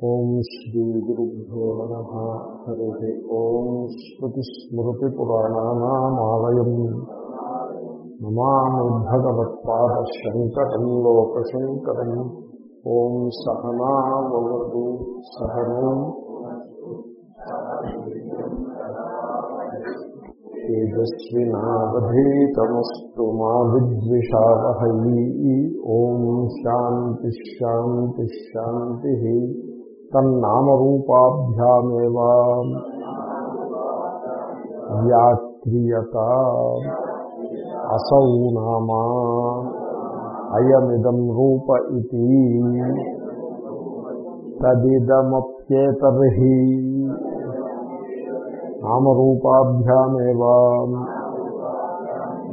ఓం శ్రీ గురుభ్యో నమ హరి ఓం స్మృతిస్మృతిపురాణానామాలయం నమామి భగవత్పాదశంకరం లోకశంకరం ఓం సహనావతు సహనం తేజస్వినావధీతమస్తు మా విద్విషావహై ఓం శాంతి శాంతి శాంతి తన్నామరూపాభ్యామేవ. వ్యాక్రియత అసౌ నామా అయమిదం రూప ఇది తదిదమప్యేతర్హి. నామరూపాభ్యామేవ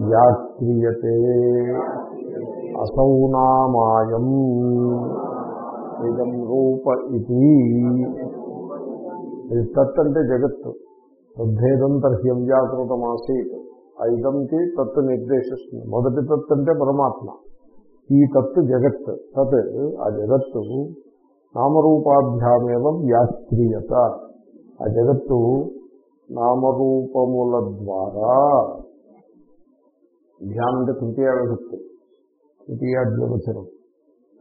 వ్యాక్రియతే అసౌ నామాయం. ఇదం రూప ఇది ఇది తత్ అంటే జగత్తు. తద్భేదం తర్హ్యం అవ్యాకృతమాసీత్ ఆ ఇదంకి తత్తు నిర్దేశిస్తుంది. మొదటి తత్ అంటే పరమాత్మ. ఈ తత్తు జగత్. తత్ ఆ జగత్తు నామరూపాభ్యామేవ వ్యాస్త్రీయత ఆ జగత్తు నామరూపముల ద్వారా. ధ్యానం అంటే తృతీయ విభక్తి తృతీయాద్యవచనం.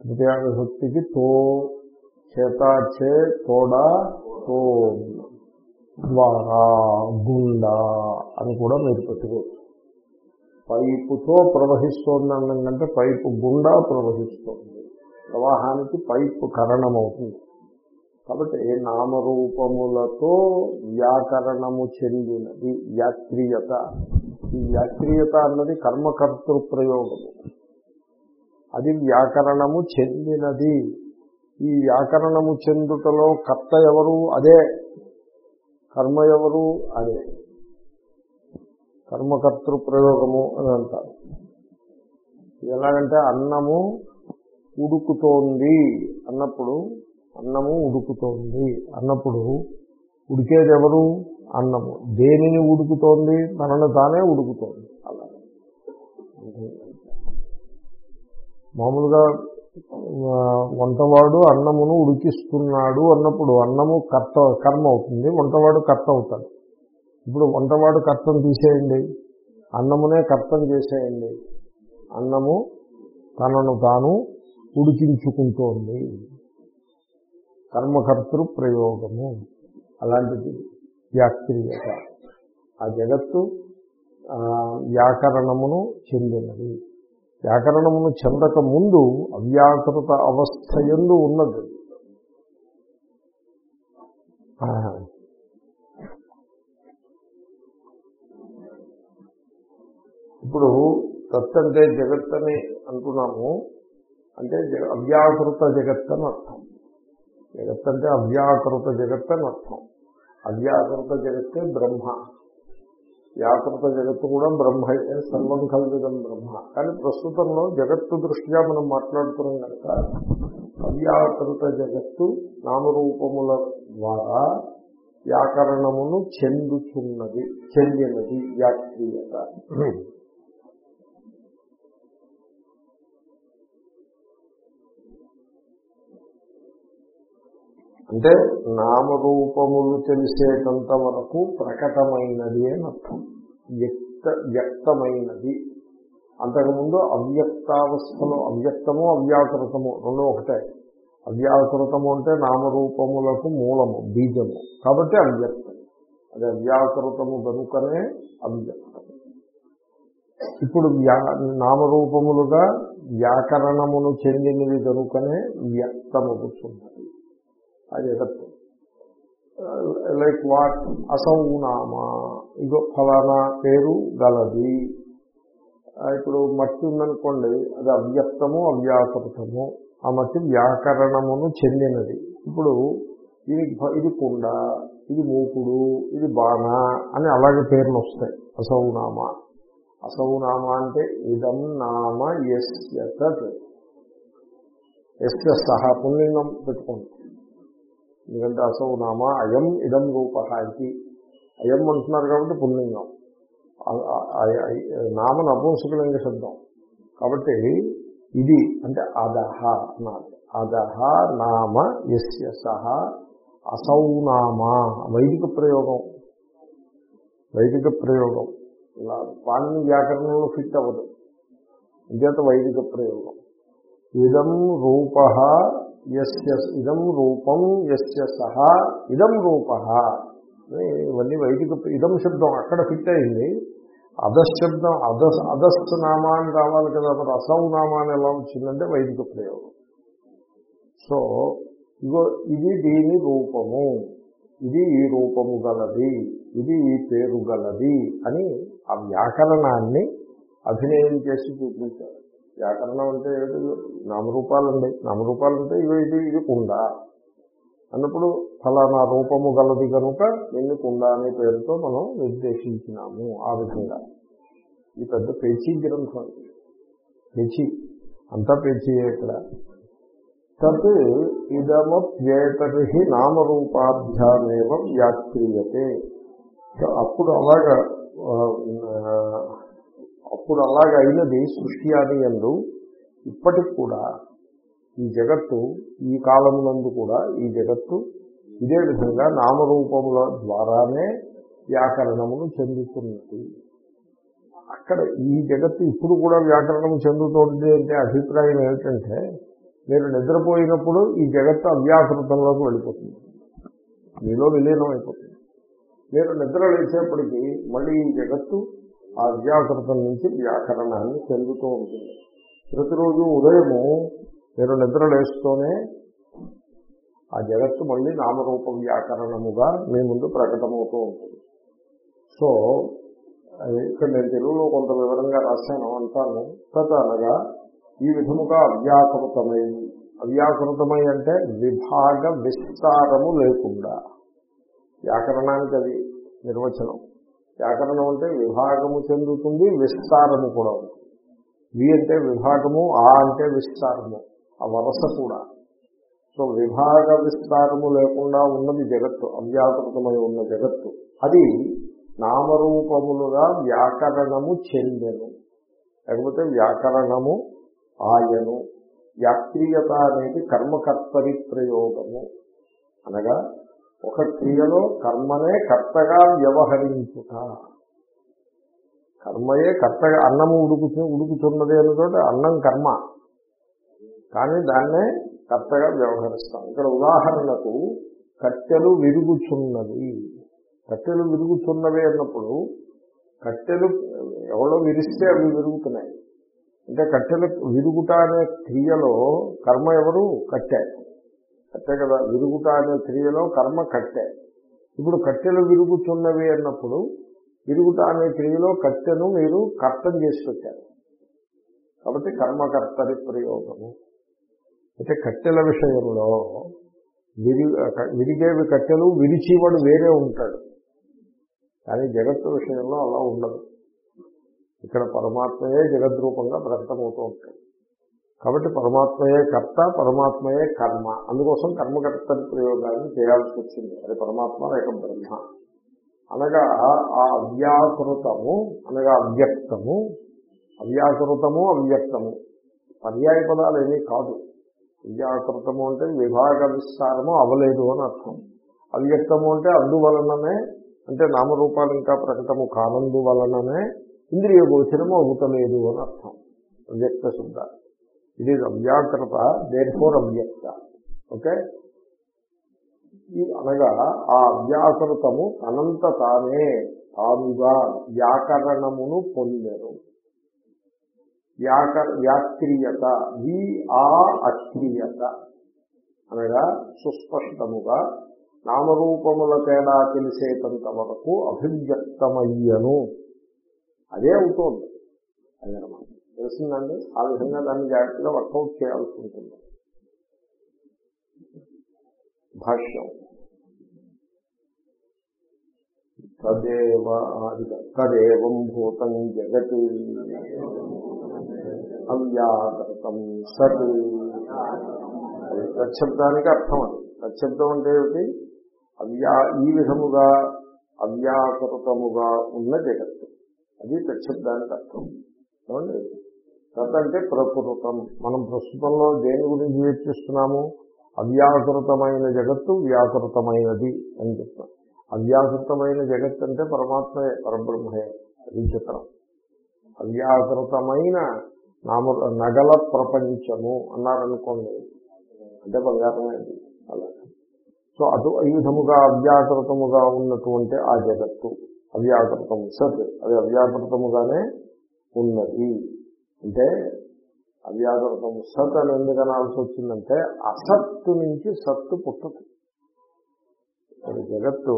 తృతీయ విభక్తికి తో చేతాచే తోడా తో ద్వారా గుండా అని కూడా మీరు పెట్టుకోవచ్చు. పైపుతో ప్రవహిస్తోంది అన్నం కంటే పైపు గుండా ప్రవహిస్తోంది. ప్రవాహానికి పైపు కరణమవుతుంది. కాబట్టి నామరూపములతో వ్యాకరణము చెందినది వ్యాక్రియత. ఈ వ్యాక్రియత అన్నది కర్మకర్తృ ప్రయోగము. అది వ్యాకరణము చెందినది. ఈ వ్యాకరణము చెందుటలో కర్త ఎవరు? అదే. కర్మ ఎవరు? అదే. కర్మకర్తృ ప్రయోగము అని అంటారు. ఎలాగంటే అన్నము ఉడుకుతోంది అన్నప్పుడు అన్నము ఉడుకుతోంది అన్నప్పుడు ఉడికేది ఎవరు? అన్నము. దేనిని ఉడుకుతోంది? తనను తానే ఉడుకుతోంది. అలా. మామూలుగా వంటవాడు అన్నమును ఉడికిస్తున్నాడు అన్నప్పుడు అన్నము కర్త కర్మ అవుతుంది వంటవాడు కర్త అవుతాడు. ఇప్పుడు వంటవాడు కర్తం తీసేయండి అన్నమునే కర్తం చేసేయండి అన్నము తనను తాను ఉడికించుకుంటోంది. కర్మకర్తృ ప్రయోగము అలాంటిది వ్యాక్రియత ఆ జగత్తు వ్యాకరణమును చెందినది. వ్యాకరణమును చెందక ముందు అవ్యాకృత అవస్థ ఎందు ఉన్నది. ఇప్పుడు తత్ అంటే జగత్ అని అంటున్నాము. అంటే అవ్యాకృత జగత్ అని అర్థం. జగత్ అంటే అవ్యాకృత జగత్ అని అర్థం. అవ్యాకృత జగత్తే బ్రహ్మ. వ్యాకృత జగత్తు కూడా బ్రహ్మ సర్వం కల్విదం బ్రహ్మ. కానీ ప్రస్తుతంలో జగత్తు దృష్ట్యా మనం మాట్లాడుతున్నాం కనుక అవ్యాకృత జగత్తు నామరూపముల ద్వారా వ్యాకరణమును చెందుతున్నది చెందినది వ్యాక్రీయత. అంటే నామరూపములు తెలిసేటంత వరకు ప్రకటమైనది అని అర్థం. వ్యక్త వ్యక్తమైనది. అంతకుముందు అవ్యక్తావస్థలో అవ్యక్తము అవ్యాకృతము రెండు ఒకటే. అవ్యాకృతము అంటే నామరూపములకు మూలము బీజము. కాబట్టి అవ్యక్తం. అది అవ్యాకృతము కనుకనే అవ్యక్తం. ఇప్పుడు వ్యా నామరూపములుగా వ్యాకరణమును చెందినవి కనుకనే వ్యక్తము ఆ జగత్తు లైక్ వాట్ అసౌనామా ఇదో ఫలానా పేరు గలది. Uh, ఇప్పుడు మట్టి ఉందనుకోండి అది అవ్యక్తము అవ్యాకృతము. ఆ మట్టి వ్యాకరణమును చెందినది. ఇప్పుడు ఇది ఇది కుండ ఇది మూకుడు ఇది బాణ అని అలాగే పేర్లు వస్తాయి. అసౌనామ అసౌనామ అంటే ఇదం నామ ఎస్ తత్. ఎస్య సహా పుల్లింగం పెట్టుకోండి. ఎందుకంటే అసౌ నామ అయం ఇదం రూప ఇది. అయం అంటున్నారు కాబట్టి పుల్లింగం నామ నపుంసకలింగ శబ్దం. కాబట్టి ఇది అంటే అదహ అన్నారు. అదహ నామ ఎస్య సహ అసౌ నామ. వైదిక ప్రయోగం. వైదిక ప్రయోగం. ఇలా పాణిని వ్యాకరణంలో ఫిట్ అవ్వదు. ఇంకేత వైదిక ప్రయోగం. ఇదం రూప ఇదం రూపం ఎస్య సహ ఇదం రూప. ఇవన్నీ వైదిక ఇదం శబ్దం అక్కడ ఫిట్ అయింది. అధశబ్దం అధస్ అధస్ నామా అని రావాలి కదా మరి అసౌ నామా అని ఎలా వచ్చిందంటే వైదిక ప్రయోగం. సో ఇగో ఇది దీని రూపము. ఇది ఈ రూపము గలది. ఇది ఈ పేరు గలది అని ఆ వ్యాకరణాన్ని అభినయం చేసి చూపించారు. వ్యాకరణం అంటే ఏది నామరూపాలండి. నామరూపాలంటే ఇవి ఇది ఇది కుండ. అన్నప్పుడు ఫలానా రూపము గలది కనుక దీన్ని కుండ అనే పేరుతో మనం నిర్దేశించినాము ఆ విధంగా. ఇది పెద్ద పేచీ గ్రంథం పేచీ. అంతా పేచీయే ఇక్కడ. తత్ ఇదమప్యేతరి నామరూపాభ్యామేవ వ్యాఖ్రీయతే అప్పుడు అలాగా అప్పుడు అలాగ అయినది సృష్టి అని ఎందు ఇప్పటికి కూడా ఈ జగత్తు ఈ కాలమునందు కూడా ఈ జగత్తు ఇదే విధంగా నామరూపముల ద్వారానే వ్యాకరణమును చెందుతున్నది. అక్కడ ఈ జగత్తు ఇప్పుడు కూడా వ్యాకరణం చెందుతోంది అంటే అభిప్రాయం ఏమిటంటే మీరు నిద్రపోయినప్పుడు ఈ జగత్తు అవ్యాకృతంలోకి వెళ్ళిపోతుంది. మీలో విలీనం అయిపోతుంది మీరు నిద్ర లేచేప్పటికీ మళ్ళీ ఈ జగత్తు ఆ అవ్యాకృతం నుంచి వ్యాకరణాన్ని చెందుతూ ఉంటుంది. ప్రతిరోజు ఉదయము మీరు నిద్ర లేస్తూనే ఆ జగత్తు మళ్ళీ నామరూప వ్యాకరణముగా మీ ముందు ప్రకటమవుతూ ఉంటుంది. సో ఇక్కడ నేను తెలుగులో కొంత వివరంగా రాశాను అంటాను. తత అనగా ఈ విధముగా అవ్యాకృతమై అవ్యాకృతమై అంటే విభాగ విస్తారము లేకుండా. వ్యాకరణానికి అది నిర్వచనం. వ్యాకరణం అంటే విభాగము చెందుతుంది విస్తారము కూడా ఉంటుంది. వి అంటే విభాగము ఆ అంటే విస్తారము ఆ వరస కూడా. సో విభాగ విస్తారము లేకుండా ఉన్నది జగత్తు అవ్యాకృతమై ఉన్న జగత్తు. అది నామరూపములుగా వ్యాకరణము చెందెను. లేకపోతే వ్యాకరణము ఆయను. వ్యాక్రియత అనేది కర్మకర్తరి ప్రయోగము. అనగా ఒక క్రియలో కర్మనే కర్తగా వ్యవహరించుట. కర్మయే కర్తగా అన్నము ఉడుకు ఉడుకుతున్నది అనుకుంటే అన్నం కర్మ. కానీ దాన్నే కర్తగా వ్యవహరిస్తాం. ఇక్కడ ఉదాహరణకు కట్టెలు విరుగుచున్నది కట్టెలు విరుగుచున్నవి అన్నప్పుడు కట్టెలు ఎవరో విరిస్తే అవి విరుగుతున్నాయి. అంటే కట్టెలు విరుగుట అనే క్రియలో కర్మ ఎవరు? కట్టె. అంతే కదా విరుగుట అనే క్రియలో కర్మ కట్టె. ఇప్పుడు కట్టెలు విరుగుచున్నవి అన్నప్పుడు విరుగుట అనే క్రియలో కట్టెను మీరు కర్తం చేసి పెట్టారు కాబట్టి కర్మకర్తరి ప్రయోగము. అయితే కట్టెల విషయంలో విరి విరిగేవి కట్టెలు విరిచేవాడు వేరే ఉంటాడు. కానీ జగత్తు విషయంలో అలా ఉండదు. ఇక్కడ పరమాత్మయే జగద్రూపంగా ప్రకటమవుతూ ఉంటాడు. కాబట్టి పరమాత్మయే కర్త పరమాత్మయే కర్మ. అందుకోసం కర్మకర్త ప్రయోగాన్ని చేయాల్సి వచ్చింది. అది పరమాత్మ లేక బ్రహ్మ. అనగా ఆ అవ్యాకృతము అనగా అవ్యక్తము అవ్యాకృతము అవ్యక్తము. పర్యాయ పదాలు ఏమీ కాదు. అవ్యాకృతము అంటే విభాగ విస్తారము అవలేదు అని అర్థం. అవ్యక్తము అంటే అందువలననే అంటే నామరూపాలు ఇంకా ప్రకటము కానందువలననే ఇంద్రియ గోచరము అవుతలేదు అని అర్థం. అవ్యక్త ఇట్ ఇది అవ్యాకృత దేర్ ఫోర్ అవ్యక్త. ఓకే ఈ అనగా ఆ అవ్యాకృతము అనంత తానే తానుగా వ్యాకరణమును పొందెను. వ్యాక వ్యాక్రియత. వి ఆ అక్రియత. అనగా సుస్పష్టముగా నామరూపముల తేడా తెలిసేటంత వరకు అభివ్యక్తమయ్యను. అదే అవుతోంది. అదనమాట తెలిసిందండి. ఆ విధంగా దాన్ని జాగ్రత్తగా వర్కౌట్ చేయాల్సి ఉంటుంది. భాష్యం. తదేవ తదేవం భూతం జగత్. అవ్యాకృతం సత్. తచ్చబ్దానికి అర్థం అది. తచ్చబ్దం అంటే ఏమిటి? అవ్యా ఈ విధముగా అవ్యాకృతముగా ఉన్న జగత్తు. అది తచ్చబ్దానికి అర్థం. ఏమండి? సత్ అంటే ప్రకృతం. మనం ప్రస్తుతంలో దేని గురించి చర్చిస్తున్నాము అవ్యాకృతమైన జగత్తు వ్యాకృతమైనది అని చెప్తాం. అవ్యాకృతమైన జగత్ అంటే పరమాత్మయే పరబ్రహ్మయే అది చిత్రం అవ్యాకృతమైన నామ నగల ప్రపంచము అన్నారనుకోండి. అంటే బంగారమేది అలా. సో అటు ఈ విధముగా అవ్యాకృతముగా ఉన్నటువంటి ఆ జగత్తు అవ్యాకృతం సత్ అది అవ్యాకృతముగానే ఉన్నది. అంటే అవ్యాకృతం సత్ అని ఎందుకు అనాల్సి వచ్చిందంటే అసత్తు నుంచి సత్తు పుట్టదు జగత్తు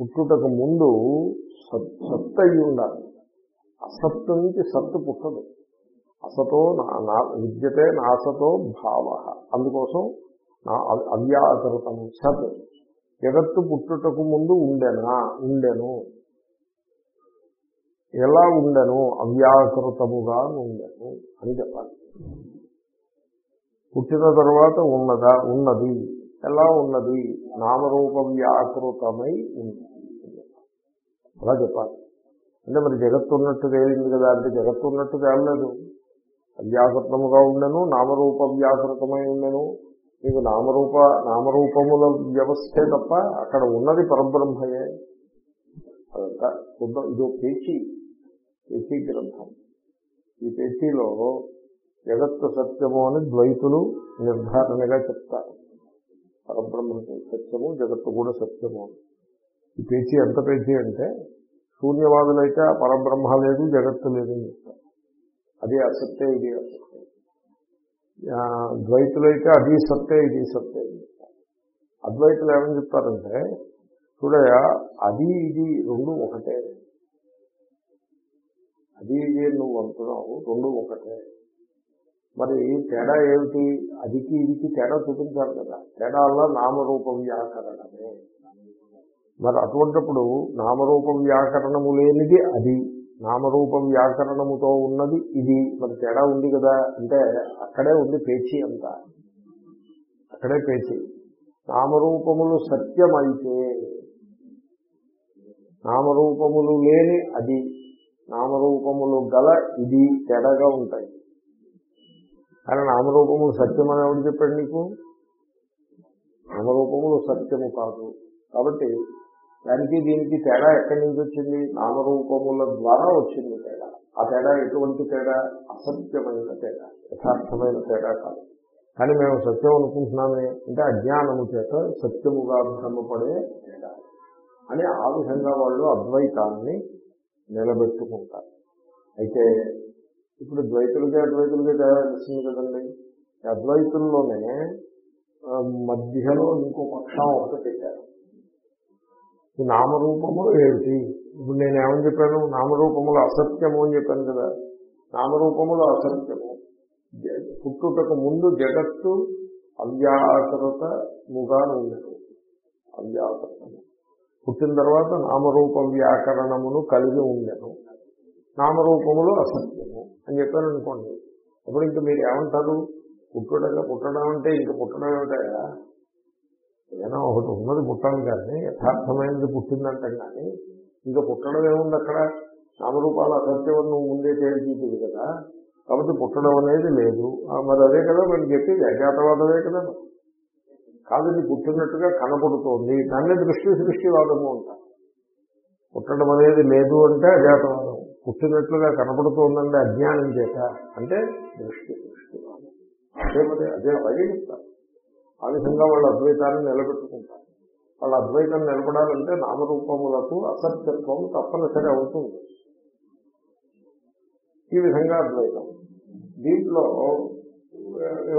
పుట్టుటకు ముందు సత్ సత్ అయి ఉండాలి. అసత్తు నుంచి సత్తు పుట్టదు. అసతో నా- నా- విద్యతే నాసతో భావ. అందుకోసం నా అవ్యాకృతం సత్. జగత్తు పుట్టుటకు ముందు ఉండెనా? ఉండెను. ఎలా ఉండను? అవ్యాకృతముగా ఉండను అని చెప్పాలి. పుట్టిన తర్వాత ఉన్నదా? ఉన్నది. ఎలా ఉన్నది? నామరూప వ్యాకృతమై ఉంది అలా చెప్పాలి. అంటే మరి జగత్తు ఉన్నట్టు తేలింది కదా అంటే జగత్తు ఉన్నట్టు తేలలేదు. అవ్యాకృతముగా ఉండను నామరూప వ్యాకృతమై ఉండను. మీకు నామరూప నామరూపముల వ్యవస్థే తప్ప అక్కడ ఉన్నది పరబ్రహ్మయే. అదంతా. శుద్ధం ఇదో పేచి. పెట్టి గ్రంథం. ఈ పెట్టిలో జగత్తు సత్యము అని ద్వైతులు నిర్ధారణగా చెప్తారు. పరబ్రహ్మ సత్యము జగత్తు కూడా సత్యము ఈ పేచీ ఎంత పేచీ అంటే శూన్యవాదులైతే ఆ పరబ్రహ్మ లేదు జగత్తు లేదు అని చెప్తారు. అది అసత్తే ఇది. అసత్తే ద్వైతులైతే అది సత్తే ఇది సత్తే అని చెప్తారు. అద్వైతులు ఏమని చెప్తారంటే చూడయా అది ఇది రెండు ఒకటే. అది ఇది నువ్వు అంటున్నావు రెండు ఒకటే. మరి తేడా ఏమిటి? అదికి ఇదికి తేడా చూపించాలి కదా. తేడాల్లో నామరూపం వ్యాకరణమే. మరి అటువంటిప్పుడు నామరూపం వ్యాకరణము లేనిది అది. నామరూపం వ్యాకరణముతో ఉన్నది ఇది. మరి తేడా ఉంది కదా. అంటే అక్కడే ఉంది పేచీ అంతా. అక్కడే పేచీ. నామరూపములు సత్యమైతే నామరూపములు లేని అది. నామరూపములు గల ఇది తేడాగా ఉంటాయి. కానీ నామరూపములు సత్యం అని ఎవరు చెప్పాడు నీకు? నామరూపములు సత్యము కాదు. కాబట్టి దానికి దీనికి తేడా ఎక్కడి నుంచి వచ్చింది? నామరూపముల ద్వారా వచ్చింది తేడా. ఆ తేడా ఎటువంటి తేడా? అసత్యమైన తేడా. యథార్థమైన తేడా కాదు. కానీ మేము సత్యం అనుకుంటున్నామే అంటే అజ్ఞానము చేత సత్యముగా భ్రమపడే తేడా. అని ఆ విధంగా వాళ్ళు అద్వైతాన్ని నిలబెట్టుకుంటారు. అయితే ఇప్పుడు ద్వైతులకి అద్వైతులకి తేడా తెలిసింది కదండి. అద్వైతుల్లోనే మధ్యలో ఇంకో పక్షం ఒకటి పెట్టారు. ఈ నామరూపములు ఏమిటి? ఇప్పుడు నేను ఏమని చెప్పాను? నామరూపములు అసత్యము అని చెప్పాను కదా. నామరూపములు అసత్యము. పుట్టుటకు ముందు జగత్తు అవ్యాకృతముగా ఉండదు అవ్యాకృతము పుట్టిన తర్వాత నామరూప వ్యాకరణమును కలిగి ఉండను. నామరూపములు అసత్యము అని చెప్పాను అనుకోండి అప్పుడు ఇంకా మీరు ఏమంటారు? పుట్టుడగా పుట్టడం అంటే ఇంక పుట్టడం ఏమిటయా ఏదైనా ఒకటి ఉన్నది పుట్టాలి కానీ యథార్థమైనది పుట్టిందంటాం కానీ ఇంకా పుట్టడం ఏముంది అక్కడ? నామరూపాలు అసత్యం నువ్వు ముందే తేల్చిది కదా. కాబట్టి పుట్టడం అనేది లేదు. మరి అదే కదా మనం చెప్పేది. అజ్ఞాతవాదమే కదా కాదని పుట్టినట్టుగా కనపడుతోంది దాన్ని దృష్టి సృష్టివాదము అంటారు. పుట్టడం అనేది లేదు అంటే అజాతవాదం పుట్టినట్లుగా కనపడుతోందండి అజ్ఞానం చేత. అంటే దృష్టి సృష్టివాదం అదే మరి అదే అలాగే చెప్తారు ఆ విధంగా వాళ్ళ అద్వైతాన్ని నిలబెట్టుకుంటారు. వాళ్ళ అద్వైతం నిలబడాలంటే నామరూపములకు అసత్యత్వం తప్పనిసరి అవుతుంది ఈ విధంగా అద్వైతం. దీంట్లో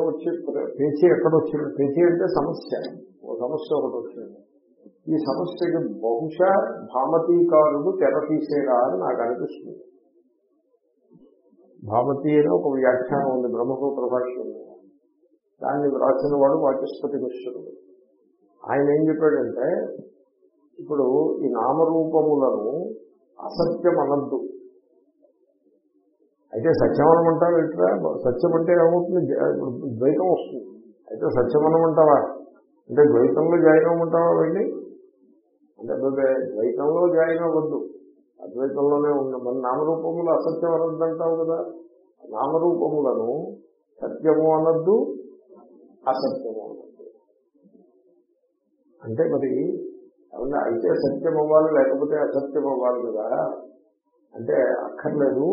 వచ్చి పేచీ ఎక్కడ వచ్చింది? పేచీ అంటే సమస్య. ఓ సమస్య ఒకటి వచ్చింది. ఈ సమస్యకి బహుశా భామతీకారుడు తెర తీసేరా అని నాకు అనిపిస్తుంది. భామతి అని ఒక వ్యాఖ్యానం ఉంది బ్రహ్మసూత్ర భాష్యం. దాన్ని వ్రాసిన వాడు వాచస్పతి మిశ్రుడు. ఆయన ఏం చెప్పాడంటే ఇప్పుడు ఈ నామరూపములను అసత్యం అనద్దు. అయితే సత్యమనం అంటారు ఎట్లా సత్యం అంటే ఏమవుతుంది ద్వైతం వస్తుంది. అయితే సత్యమనం అంటావా? అంటే ద్వైతంలో జాయిన్ అవ్వమంటావా వెళ్ళి అంటే ద్వైతంలో జాయిన్ అవ్వద్దు. అద్వైతంలోనే ఉన్న మన నామరూపములు అసత్యం అనద్దు అంటావు కదా? నామరూపములను సత్యము అనద్దు అసత్యము అనద్దు. అంటే మరి ఏమన్నా అయితే సత్యం అవ్వాలి లేకపోతే అసత్యం అవ్వాలి కదా? అంటే అక్కర్లేదు.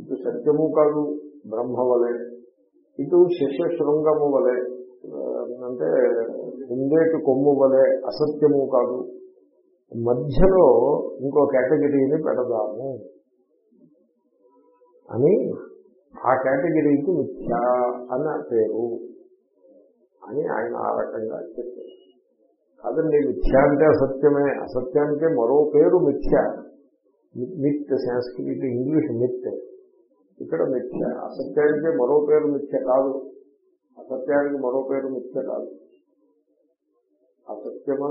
ఇటు సత్యము కాదు బ్రహ్మ వలె ఇటు శిష్య శృంగము వలె అంటే ఉండేటి కొమ్ము వలె అసత్యము కాదు. మధ్యలో ఇంకో కేటగిరీని పెడదాము అని ఆ కేటగిరీకి మిథ్య అని పేరు అని ఆయన ఆ రకంగా చెప్పారు. కాదండి మిథ్య అంటే అసత్యమే. అసత్యానికే మరో పేరు మిథ్య. మిత్ సంస్కృతి ఇంగ్లీష్ మిత్. ఇక్కడ మిథ్య. అసత్యానికి మరో పేరు మిథ్య కాదు. అసత్యానికి మరో పేరు మిథ్య కాదు. అసత్యమ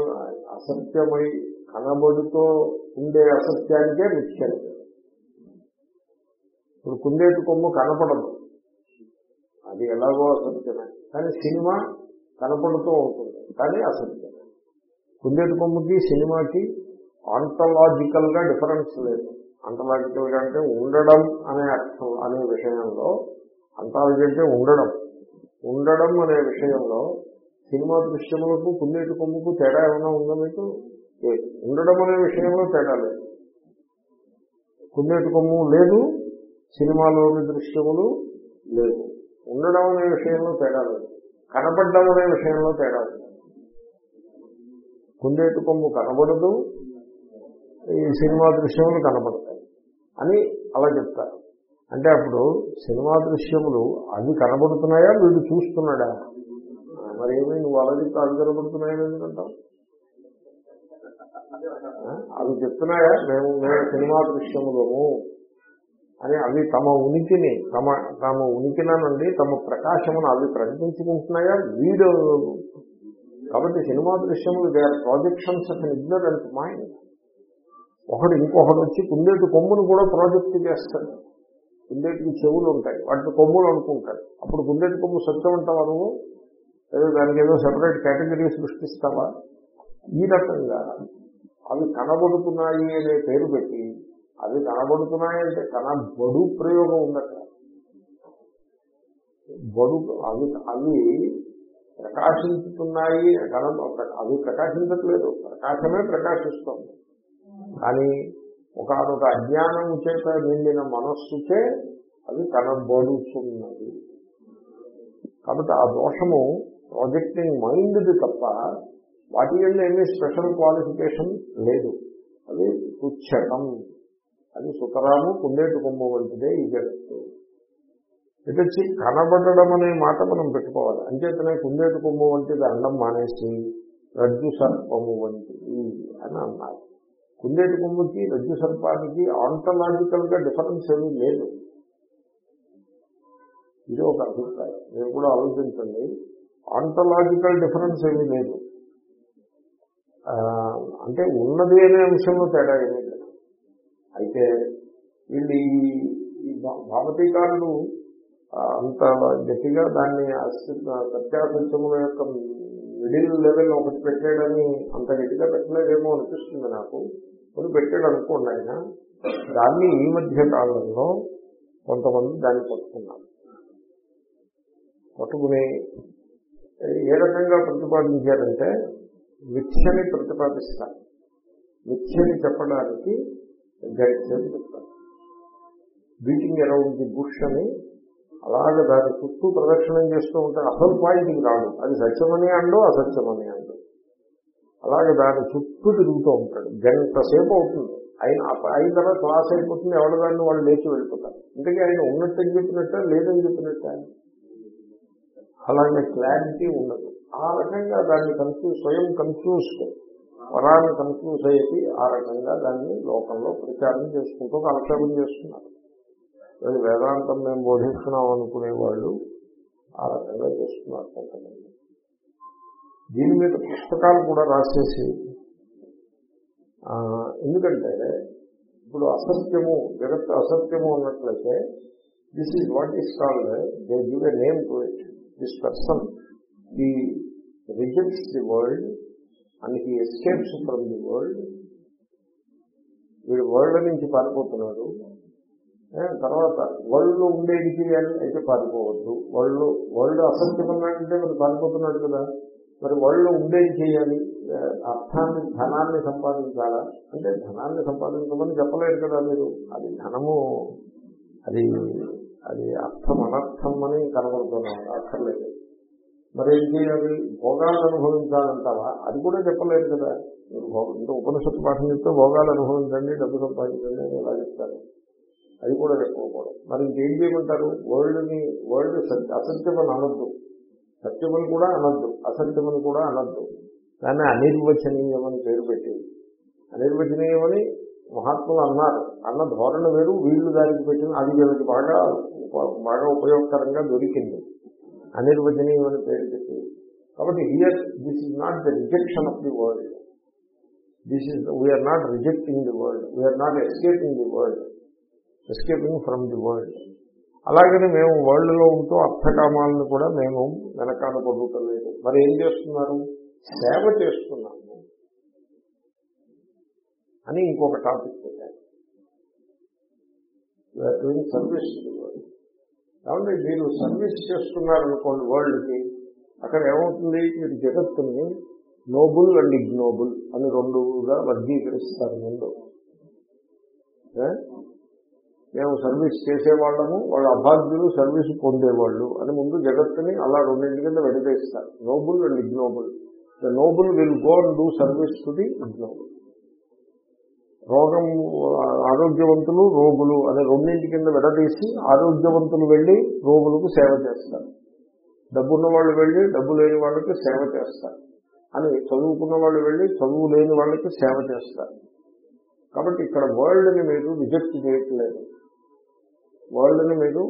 అసత్యమై కనబడుతో ఉండే అసత్యానికే మిథ్య ఇప్పుడు కుందేటి కొమ్ము కనపడదు. అది ఎలాగో అసత్యమే. కానీ సినిమా కనపడుతూ ఉంటుంది. కానీ అసత్యమే. కుందేటి కొమ్ముకి సినిమాకి ఆంటలాజికల్గా డిఫరెన్స్ లేదు. ఆంటలాజికల్ అంటే ఉండడం అనే అర్థం అనే విషయంలో అంటాలజీ అంటే ఉండడం. ఉండడం అనే విషయంలో సినిమా దృశ్యములకు కుందేటి కొమ్ముకు తేడా ఏమైనా ఉందా మీకు? లేదు ఉండడం అనే విషయంలో తేడా లేదు. కుందేటి కొమ్ము లేదు సినిమాలోని దృశ్యములు లేవు. ఉండడం అనే విషయంలో తేడా లేదు. కనపడడం అనే విషయంలో తేడా లేదు. కుందేటి కొమ్ము కనబడదు ఈ సినిమా దృశ్యములు కనబడదు అని అలా చెప్తారు. అంటే అప్పుడు సినిమా దృశ్యములు అవి కనబడుతున్నాయా? వీడు చూస్తున్నాడా? మరి ఏమి నువ్వు అలా అవి కనబడుతున్నాయని ఎందుకంటావు? అవి చెప్తున్నాయా? మేము మేము సినిమా దృశ్యములము అని అవి తమ ఉనికిని తమ తమ ఉనికినండి తమ ప్రకాశమును అవి ప్రకటించుకుంటున్నాయా? వీడు కాబట్టి సినిమా దృశ్యములు they are projections of ignorant mind. ఒకడు ఇంకొకడు వచ్చి కుందేటి కొమ్మును కూడా ప్రాజెక్ట్ చేస్తాడు. కుందేటికి చెవులు ఉంటాయి. వాటిని కొమ్ములు అనుకుంటాడు అప్పుడు కుందేటి కొమ్ము సత్యం అంటావా నువ్వు? దానికి ఏదో సెపరేట్ కేటగిరీ సృష్టిస్తావా? ఈ రకంగా అవి కనబడుతున్నాయి అనే పేరు పెట్టి అవి కనబడుతున్నాయి అంటే కనబడు ప్రయోగం ఉందట బడు అవి అవి ప్రకాశించుతున్నాయి. కన అవి ప్రకాశించట్లేదు. ప్రకాశమే ప్రకాశిస్తుంది. కానీ ఒకనొక అజ్ఞానం చేత నిండిన మనస్సుకే అది కనబడుతున్నది కాబట్టి ఆ దోషము ప్రాజెక్టింగ్ మైండ్ది తప్ప వాటి వల్ల ఏమీ స్పెషల్ క్వాలిఫికేషన్ లేదు. అది పుచ్చకం అది సుతరాము కుండేటు కొమ్ము వంటిదే ఈ జగత్తు. ఇటు కనబడడం అనే మాట మనం పెట్టుకోవాలి. అంచేతనే కుందేటు కొమ్ము వంటిది అండం మానేసి రజ్జు సర్పము వంటిది అని అన్నారు. కుందేటి కొమ్ముకి రజ్జు సర్పానికి ఆంటలాజికల్గా డిఫరెన్స్ ఏమీ లేదు. ఇది ఒక అభిప్రాయం. నేను కూడా ఆలోచించండి. ఆంటలాజికల్ డిఫరెన్స్ ఏమీ లేదు. అంటే ఉన్నది అనే అంశంలో తేడా ఏమీ లేదు. అయితే వీళ్ళు ఈ ఈ భా- భావతీకారులు అంత గట్టిగా దాన్ని అస్తి- సత్యాసత్యముల యొక్క మిడిల్ లెవెల్ ఒకటి పెట్టాడని అంత గట్టిగా పెట్టలేదేమో అనిపిస్తుంది నాకు. కొన్ని పెట్టాడు అనుకోండి ఆయన. దాన్ని ఈ మధ్య కాలంలో కొంతమంది దాన్ని పట్టుకున్నారు. పట్టుకుని ఏ రకంగా ప్రతిపాదించారంటే మిథ్యని ప్రతిపాదిస్తారు. మిథ్యని చెప్పడానికి గడిచేది చెప్తారు బీటింగ్ అరౌండ్ ది బుష్ అని అలాగే దాని చుట్టూ ప్రదక్షిణం చేస్తూ ఉంటే అసలు పాయింట్కి రాదు. అది సత్యమని అండు అసత్యమని అండు. అలాగే దాని చుట్టూ తిరుగుతూ ఉంటాడు. గంట సేపు అవుతుంది. ఆయన అయిన తర్వాత క్లాస్ అయిపోతుంది ఎవరి దాన్ని వాళ్ళు లేచి వెళ్ళిపోతారు. ఇంతకీ ఆయన ఉన్నట్టు చెప్పినట్ట లేదని చెప్పినట్ట? అలాగే క్లారిటీ ఉండదు. ఆ రకంగా దాన్ని కన్ఫ్యూజ్ స్వయం కన్ఫ్యూజ్డ్ వరాన్ని కన్ఫ్యూజ్ అయ్యి ఆ రకంగా దాన్ని లోకంలో ప్రచారం చేసుకుంటూ కాలక్షేపం చేస్తున్నారు. వేదాంతం మేము బోధిస్తున్నాం అనుకునే వాళ్ళు ఆ రకంగా చేస్తున్నారు కొంతమంది. దీని మీద పుస్తకాలు కూడా రాసేసి ఎందుకంటే ఇప్పుడు అసత్యము జగత్తు అసత్యము అన్నట్లయితే this is what is called they give a name to it this person ఈ rejects the world and he escapes from the world వీడు వరల్డ్ నుంచి పారిపోతున్నాడు. తర్వాత వరల్డ్ ఉండేది చేయాలి అయితే పారిపోవద్దు. వరల్డ్ వరల్డ్ అసత్యమన్నాడంటే మరి పారిపోతున్నాడు కదా. మరి వాళ్ళు ఉండేది చేయాలి. అర్థాన్ని ధనాన్ని సంపాదించాలా? అంటే ధనాన్ని సంపాదించమని చెప్పలేదు కదా మీరు. అది ధనము అది అది అర్థం అనర్థం అని కనబడుతున్నాం. అక్కర్లేదు మరి ఏం చేయాలి? భోగాలను అనుభవించాలంటావా? అది కూడా చెప్పలేదు కదా. మీరు ఇంకా ఉపనిషత్తు పాఠం చెప్తే భోగాలు అనుభవించండి డబ్బు సంపాదించండి అని ఎలా చెప్తారు? అది కూడా చెప్పకూడదు. మరి ఇంకేం చేయమంటారు? వరల్డ్ని వరల్డ్ అసత్యమని అనద్దు సత్యమని కూడా అనద్దు అసత్యమని కూడా అనద్దు. దాన్ని అనిర్వచనీయమని పేరు పెట్టి అనిర్వచనీయమని మహాత్ములు అన్నారు. అన్న ధోరణి వేరు వీళ్ళు దానికి పెట్టిన అది వీళ్ళకి బాగా బాగా ఉపయోగకరంగా దొరికింది. అనిర్వచనీయమని పేరు పెట్టి కాబట్టి here this is not the rejection of the world. This is we are not rejecting the world. We are not escaping the world. Escaping from the world. అలాగని మేము వరల్డ్లో ఉంటూ అర్థకామాలను కూడా మేము వెనకాల పొందుతలేదు. మరి ఏం చేస్తున్నారు? సేవ చేస్తున్నాము అని ఇంకొక టాపిక్ పెట్టారు. సర్వీస్ కాబట్టి మీరు సర్వీస్ చేస్తున్నారనుకోండి వరల్డ్కి అక్కడ ఏమవుతుంది? మీరు జగత్తుని నోబుల్ అండ్ ఇగ్నోబుల్ అని రెండుగా వర్గీకరిస్తారు ముందు. మేము సర్వీస్ చేసేవాళ్ళము వాళ్ళ అభాగ్యులు సర్వీస్ పొందేవాళ్ళు అని ముందు జగత్తుని అలా రెండింటి కింద విడదీస్తారు noble and ignoble the noble will go and do service to the ignoble రోగం ఆరోగ్యవంతులు రోగులు అనే రెండింటి కింద విడదీసి ఆరోగ్యవంతులు వెళ్ళి రోగులకు సేవ చేస్తారు. డబ్బున్న వాళ్ళు వెళ్ళి డబ్బు లేని వాళ్ళకి సేవ చేస్తారు. అని చదువుకున్న వాళ్ళు వెళ్ళి చదువు లేని వాళ్ళకి సేవ చేస్తారు. కాబట్టి ఇక్కడ వరల్డ్ని మీరు రిజెక్ట్ చేయట్లేదు. వరల్డ్ని మీరు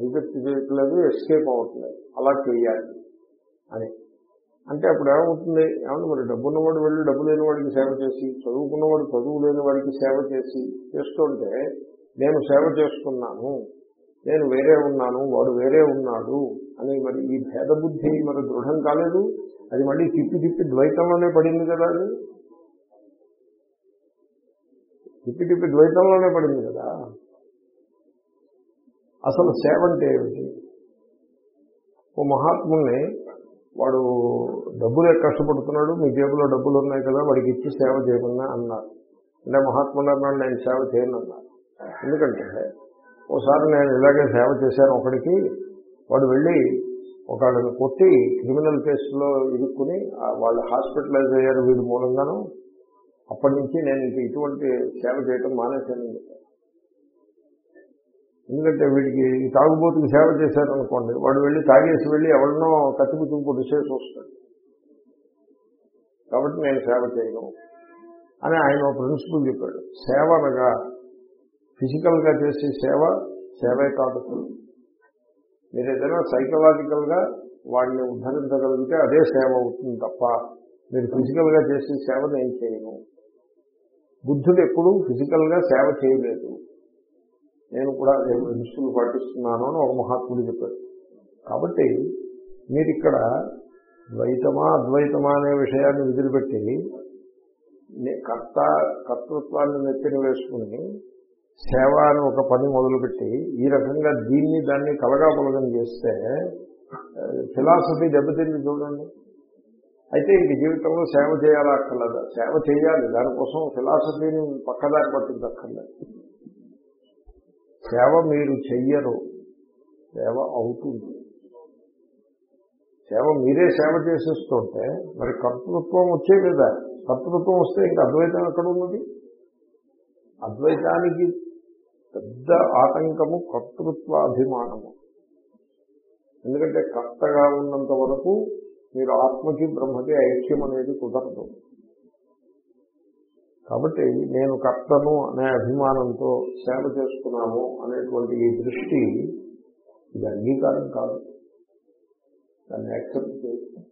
రిజెక్ట్ చేయట్లేదు ఎస్కేప్ అవ్వట్లేదు. అలా చేయాలి అని. అంటే అప్పుడు ఏమవుతుంది? ఏమన్నా మరి డబ్బున్నవాడు వెళ్ళి డబ్బు లేని వాడికి సేవ చేసి చదువుకున్నవాడు చదువు లేని వాడికి సేవ చేసి చేస్తుంటే నేను సేవ చేస్తున్నాను నేను వేరే ఉన్నాను వాడు వేరే ఉన్నాడు అని మరి ఈ భేద బుద్ధి మరి దృఢం కాలేదు? అది మళ్ళీ తిప్పి తిప్పి ద్వైతంలోనే పడింది కదా అది? తిప్పి తిప్పి ద్వైతంలోనే పడింది కదా? అసలు సేవ అంటే ఏమిటి? ఓ మహాత్ముల్ని వాడు డబ్బులు కష్టపడుతున్నాడు మీ జేబులో డబ్బులు ఉన్నాయి కదా వాడికి ఇచ్చి సేవ చేయమన్నా అన్నారు. అంటే మహాత్ములు అన్నాడు నేను సేవ చేయను అన్నారు. ఎందుకంటే ఓసారి నేను ఇలాగే సేవ చేశాను ఒకడికి వాడు వెళ్ళి ఒకళ్ళని కొట్టి క్రిమినల్ కేసులో ఇరుక్కుని వాళ్ళు హాస్పిటలైజ్ అయ్యారు వీడి మూలంగాను. అప్పటి నుంచి నేను ఇంక ఇటువంటి సేవ చేయటం మానేశాను. చెప్పాను ఎందుకంటే వీడికి ఈ తాగుబోతుకి సేవ చేశారనుకోండి వాడు వెళ్ళి తాగేసి వెళ్ళి ఎవరినో కత్తికి తుంపుడు చేసి వస్తాడు కాబట్టి నేను సేవ చేయను అని ఆయన ఒక ప్రిన్సిపల్ చెప్పాడు. సేవ అనగా ఫిజికల్గా చేసే సేవ సేవే కాదు. మీరు ఏదైనా సైకలాజికల్గా వాడిని ఉద్ధరించగలిగితే అదే సేవ అవుతుంది తప్ప మీరు ఫిజికల్గా చేసే సేవ నేను చేయను. బుద్ధుడు ఎప్పుడూ ఫిజికల్గా సేవ చేయలేదు. నేను కూడా అదే పాటిస్తున్నాను అని ఒక మహాత్ముడు చెప్పాడు. కాబట్టి మీరు ఇక్కడ ద్వైతమా అద్వైతమా అనే విషయాన్ని వదిలిపెట్టి కర్త కర్తృత్వాన్ని నెత్తిన వేసుకుని సేవ అని ఒక పని మొదలుపెట్టి ఈ రకంగా దీన్ని దాన్ని కలగాపలగం చేస్తే ఫిలాసఫీ దెబ్బతింది చూడండి. అయితే ఇంక జీవితంలో సేవ చేయాలక్కర్లేదు. సేవ చేయాలి. దానికోసం ఫిలాసఫీని పక్కదారి పట్టించక్కర్లేదు సేవ మీరు చెయ్యరు. సేవ అవుతుంది. సేవ మీరే సేవ చేసేస్తుంటే మరి కర్తృత్వం వచ్చే కదా కర్తృత్వం వస్తే ఇంకా అద్వైతం ఎక్కడ ఉన్నది అద్వైతానికి పెద్ద ఆటంకము కర్తృత్వాభిమానము. ఎందుకంటే కర్తగా ఉన్నంత వరకు మీరు ఆత్మకి బ్రహ్మకి ఐక్యం అనేది కుదరదు. కాబట్టి నేను కర్తను అనే అభిమానంతో సేవ చేసుకున్నాము అనేటువంటి ఈ దృష్టి ఇది అంగీకారం కాదు. దాన్ని యాక్సెప్ట్ చేయొచ్చు.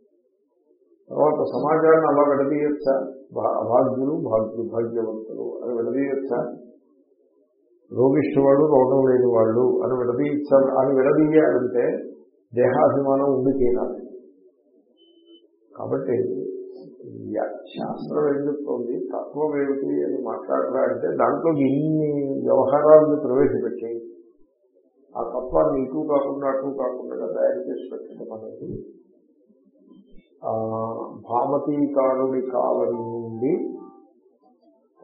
తర్వాత సమాజాన్ని అలా విడదీయొచ్చా? భా- అభాగ్యులు భాగ్యులు భాగ్యవంతులు అని విడదీయొచ్చా? రోగిష్టి వాళ్ళు రోగం లేని వాళ్ళు అని విడదీయచ్చా? అని విడదీయాలంటే దేహాభిమానం ఉండి తీరాలి కాబట్టి శాస్త్రం ఏం చెప్తోంది? తత్వం ఏమిటి అని మాట్లాడరా అంటే దాంట్లో ఇన్ని వ్యవహారాలను ప్రవేశపెట్టి ఆ తత్వాన్ని ఇటు కాకుండా అటు కాకుండా తయారు చేసి పెట్టడం అనేది ఆ, భామతీకారుడి కాలం నుండి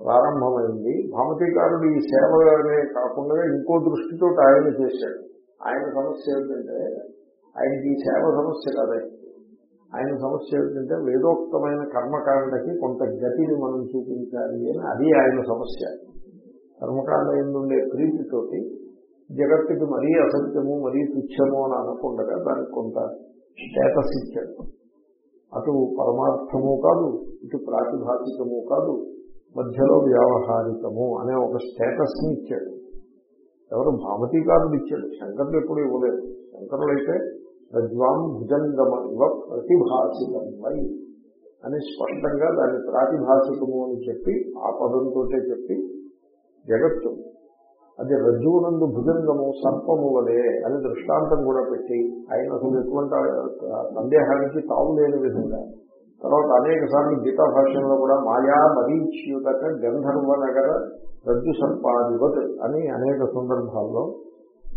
ప్రారంభమైంది. భామతీకారుడు ఈ సేవలనే కాకుండా ఇంకో దృష్టితో ఆయన చేశాడు. ఆయన సమస్య ఏంటంటే ఆయనకి ఈ సేవ సమస్య కదా. ఆయన సమస్య ఏమిటంటే వేదోక్తమైన కర్మకాండకి కొంత గతిని మనం చూపించాలి అని అది ఆయన సమస్య. కర్మకాండ ఎందుండే? ప్రీతితోటి. జగత్తుకి మరీ అసత్యము మరీ తుచ్చము అని అనుకుండగా దానికి కొంత స్టేటస్ ఇచ్చాడు. అటు పరమార్థము కాదు ఇటు ప్రాతిభాతికము కాదు మధ్యలో వ్యావహారికము అనే ఒక స్టేటస్ని ఇచ్చాడు. ఎవరు భామతీకారుడు ఇచ్చాడు. శంకరుడు ఎప్పుడు ఇవ్వలేదు. శంకరుడు అయితే రజ్వాం భుజంగమ ఇవ ప్రతిభాసితం వై అని స్పష్టంగా దాన్ని ప్రాతిభాషికము అని చెప్పి ఆ పదంతో చెప్పి జగత్తు అది రజ్జువునందు భుజంగము సర్పము వలే అని దృష్టాంతం కూడా పెట్టి ఆయన అసలు ఎటువంటి సందేహానికి తావు లేని విధంగా. తర్వాత అనేక సార్లు గీతా భాషలో కూడా మాయా మరీచ్యుతక గంధర్వ నగర రజ్జు సర్పాధిపత్ అని అనేక సందర్భాల్లో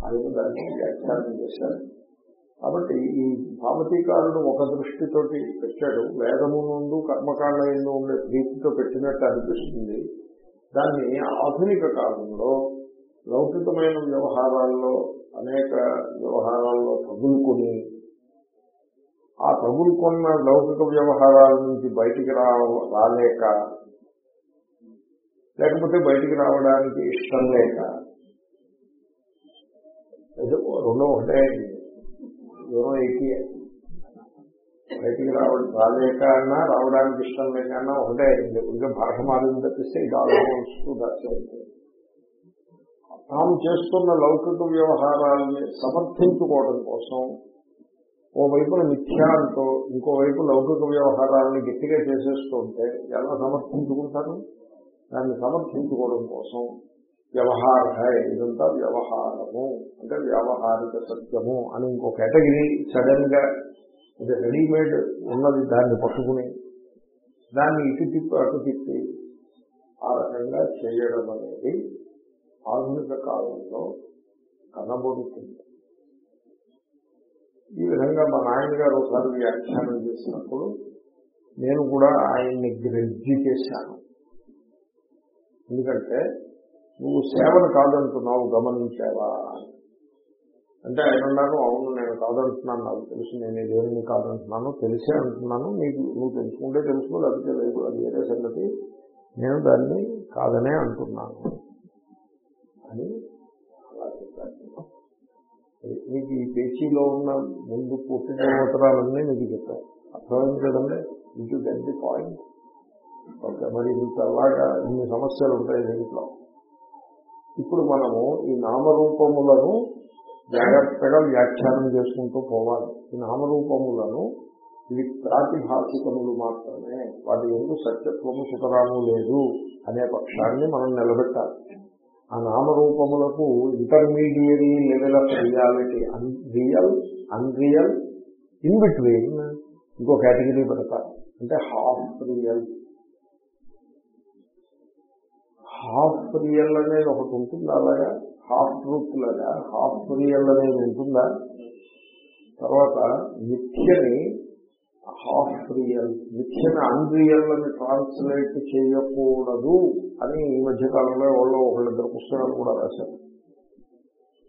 ఆయన దాన్ని వ్యాఖ్యానం చేశారు. కాబట్టి ఈ భావతీకారుడు ఒక దృష్టితోటి పెట్టాడు. వేదము నుండి కర్మకాండ ఎందు ఉండే ప్రీతితో పెట్టినట్టు అనిపిస్తుంది. దాన్ని ఆధునిక కాలంలో లౌకికమైన వ్యవహారాల్లో అనేక వ్యవహారాల్లో తగులుకొని ఆ తగులుకున్న లౌకిక వ్యవహారాల నుంచి బయటికి రాలేక లేకపోతే బయటికి రావడానికి ఇష్టం లేక రెండో ఒకటే దూరం ఎక్కి బయటికి రావడం రాలేక అన్నా రావడానికి ఇష్టం లేక అన్నా ఒకటే అయింది ఇంకా భాష మారింది తప్పిస్తే ఇది ఆలోచిస్తూ తాము చేస్తున్న లౌకిక వ్యవహారాల్ని సమర్థించుకోవడం కోసం ఓ వైపున మిథ్యాంతో ఇంకోవైపు లౌకిక వ్యవహారాలను గట్టిగా చేసేస్తుంటే ఎలా సమర్థించుకుంటారు? దాన్ని సమర్థించుకోవడం కోసం వ్యవహార ఇదంతా వ్యవహారము. అంటే వ్యావహారిక సత్యము అని ఇంకో కేటగిరీ సడన్గా ఇది రెడీమేడ్ ఉన్నది దాన్ని పట్టుకుని దాన్ని ఇటు తిప్పి అటు తిప్పి ఆ రకంగా చేయడం అనేది ఆధునిక కాలంలో కనబడుతుంది. ఈ విధంగా మా నాయన గారు ఒకసారి వ్యాఖ్యానం చేసినప్పుడు నేను కూడా ఆయన్ని గ్రెడ్జి చేశాను ఎందుకంటే నువ్వు సేవను కాదంటున్నావు గమనించావా? అంటే ఆయన అన్నారు అవును నేను కాదంటున్నాను నాకు తెలుసు నేను దేనిని కాదంటున్నాను తెలిసే అంటున్నాను నీకు నువ్వు తెలుసుకుంటే తెలుసుకో లేకపోతే లేదు అది వేరే సంగతి. నేను దాన్ని కాదనే అంటున్నాను. అని అలా చెప్పాను మీకు ఈ పేచీలో ఉన్న ముందు పుట్టిన అవసరాలన్నీ మీకు చెప్పాను అర్థమైంది కదండి? ఇటు గెట్ ది పాయింట్ ఓకే మరి ఇంత అలాగా ఇన్ని సమస్యలు ఉంటాయి దీంట్లో? ఇప్పుడు మనము ఈ నామరూపములను జాగ్రత్తగా వ్యాఖ్యానం చేసుకుంటూ పోవాలి. ఈ నామరూపములను ఇవి ప్రాతిభాషికములు మాత్రమే వాటి ఎందుకు సత్యత్వము సుతరాము లేదు అనే పక్షాన్ని మనం నిలబెట్టాలి. ఆ నామరూపములకు intermediary level of reality real unreal in between ఇంకో కేటగిరీ పెడతారు. అంటే హాఫ్ రియల్ హాఫ్ రియల్ అనేది ఒకటి ఉంటుంది అలాగా? హాఫ్ ట్రూత్ లాగా? హాఫ్ రియల్ అనేది ఉంటుందా? తర్వాత మిథ్యని హాఫ్ రియల్ మిథ్యని అన్రియల్ అని ట్రాన్స్లేట్ చేయకూడదు అని ఈ మధ్య కాలంలో వాళ్ళు ఒకళ్ళిద్దరు పుస్తకాలు కూడా రాశారు.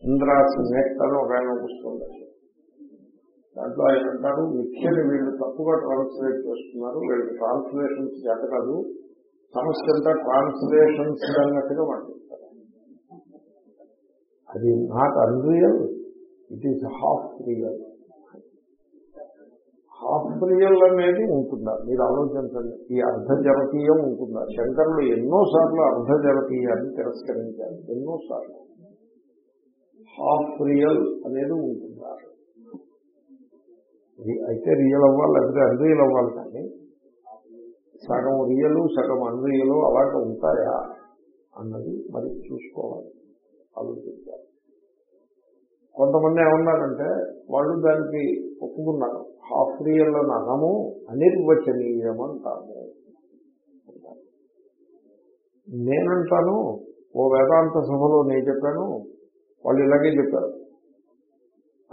ఇంద్రాస్ నెట్ అని ఒక ఆయన పుస్తకం రాశారు. దాంట్లో ఆయన అంటారు మిథ్యని వీళ్ళు తప్పుగా ట్రాన్స్లేట్ చేస్తున్నారు వీళ్ళకి ట్రాన్స్లేషన్స్ చేత కాదు సమస్య అంతా ట్రాన్స్లేషన్స్ అన్నట్టుగా మాట్లాడతారు అది not unreal it is half real half real అనేది ఉంటుందా? మీరు ఆలోచించండి. ఈ అర్ధజరతీయం ఉంటుందా? శంకరులు ఎన్నోసార్లు అర్ధజరతీయాన్ని తిరస్కరించారు. ఎన్నోసార్లు. హాఫ్ రియల్ అనేది ఉంటుందా? అయితే రియల్ అవ్వాలి లేకపోతే అన్రియల్ అవ్వాలి కానీ సగం రియలు సగం అన్రియలు అలాగే ఉంటాయా అన్నది మరి చూసుకోవాలి. ఆలోచించాలి. కొంతమంది ఏమన్నారంటే వాళ్ళు దానికి ఒప్పుకున్నారు. హాఫ్ రియల్ అని అనము అనిర్వచనీయం అంటాము నేనంటాను ఓ వేదాంత సభలో నేను చెప్పాను వాళ్ళు ఇలాగే చెప్పారు.